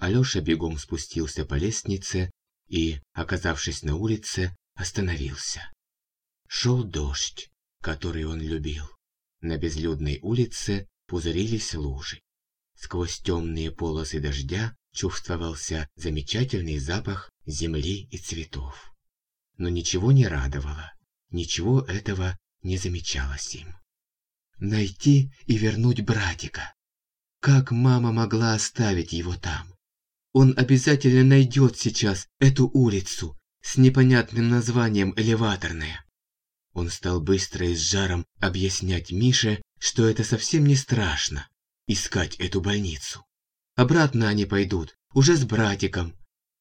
Алёша бегом спустился по лестнице и, оказавшись на улице, остановился. Шел дождь, который он любил. На безлюдной улице пузырились лужи. Сквозь темные полосы дождя чувствовался замечательный запах земли и цветов. Но ничего не радовало, ничего этого не замечалось им. Найти и вернуть братика. Как мама могла оставить его там? Он обязательно найдет сейчас эту улицу с непонятным названием «Элеваторная». Он стал быстро и с жаром объяснять Мише, что это совсем не страшно – искать эту больницу. Обратно они пойдут, уже с братиком.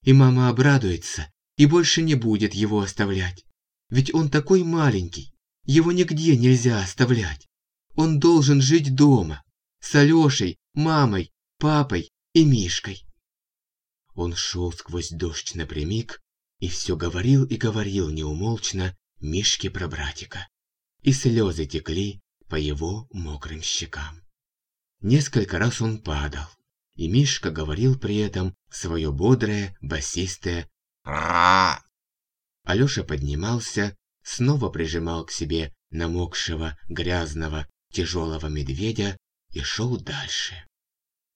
И мама обрадуется и больше не будет его оставлять. Ведь он такой маленький, его нигде нельзя оставлять. Он должен жить дома, с Алешей, мамой, папой и Мишкой. Он шел сквозь дождь напрямик и все говорил и говорил неумолчно Мишке про братика. И слезы текли по его мокрым щекам. Несколько раз он падал, и Мишка говорил при этом свое бодрое, басистое «Ра!». Алеша поднимался, снова прижимал к себе намокшего, грязного, тяжелого медведя и шел дальше.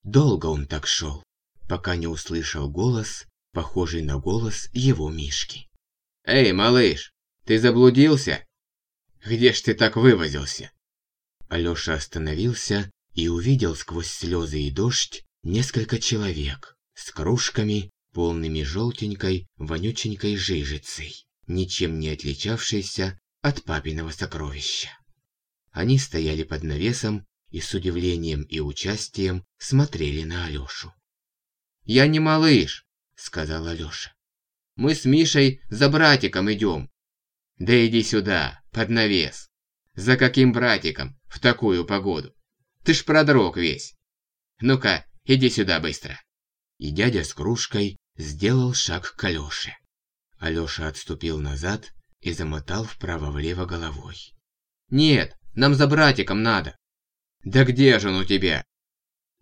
Долго он так шел, пока не услышал голос, похожий на голос его Мишки. «Эй, малыш, ты заблудился? Где ж ты так вывозился?» Алёша остановился и увидел сквозь слезы и дождь несколько человек с кружками, полными желтенькой, вонюченькой жижицей, ничем не отличавшейся от папиного сокровища. Они стояли под навесом и с удивлением и участием смотрели на Алёшу. «Я не малыш», — сказал Алёша. «Мы с Мишей за братиком идем. Да иди сюда, под навес. За каким братиком в такую погоду? Ты ж продрог весь. Ну-ка, иди сюда быстро. И дядя с кружкой сделал шаг к Алёше. Алёша отступил назад и замотал вправо-влево головой. «Нет, нам за братиком надо». «Да где же он у тебя?»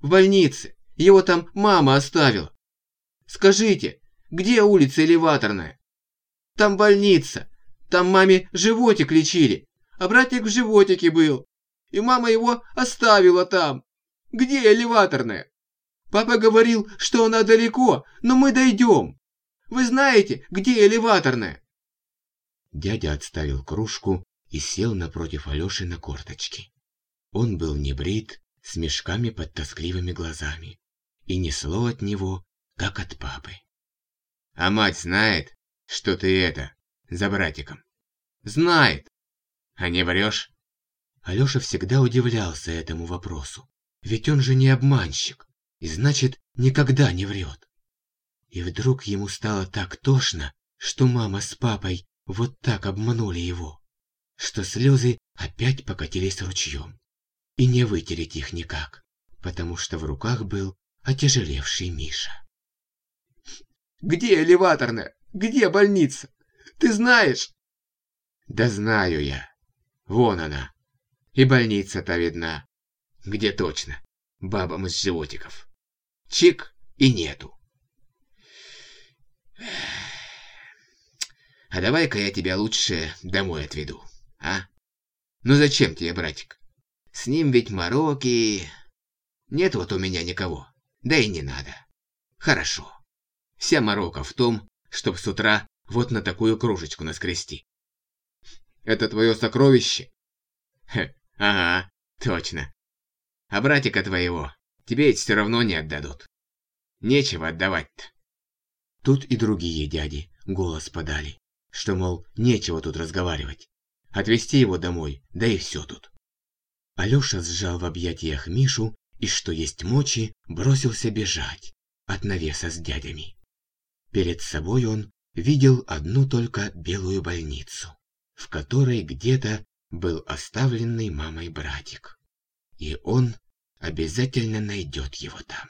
«В больнице. Его там мама оставила. Скажите, где улица Элеваторная?» «Там больница. Там маме животик лечили, а братик в животике был. И мама его оставила там. Где элеваторная? Папа говорил, что она далеко, но мы дойдем. Вы знаете, где элеваторная?» Дядя отставил кружку и сел напротив Алёши на корточки. Он был небрит, с мешками под тоскливыми глазами, и несло от него, как от папы. «А мать знает, что ты это, за братиком?» «Знает!» «А не врешь?» Алёша всегда удивлялся этому вопросу. Ведь он же не обманщик, и значит, никогда не врет. И вдруг ему стало так тошно, что мама с папой вот так обманули его, что слезы опять покатились ручьем. И не вытереть их никак, потому что в руках был отяжелевший Миша. «Где элеваторная? Где больница? Ты знаешь?» Да знаю я. Вон она. И больница-то видна. Где точно? Бабам из животиков. Чик и нету. А давай-ка я тебя лучше домой отведу, а? Ну зачем тебе, братик? С ним ведь мороки... Нет вот у меня никого. Да и не надо. Хорошо. Вся морока в том, чтоб с утра вот на такую кружечку наскрести. Это твое сокровище? Хе, ага, точно. А братика твоего тебе ведь все равно не отдадут. Нечего отдавать-то. Тут и другие дяди голос подали, что, мол, нечего тут разговаривать. Отвезти его домой, да и все тут. Алёша сжал в объятиях Мишу и, что есть мочи, бросился бежать от навеса с дядями. Перед собой он видел одну только белую больницу в которой где-то был оставленный мамой братик. И он обязательно найдет его там.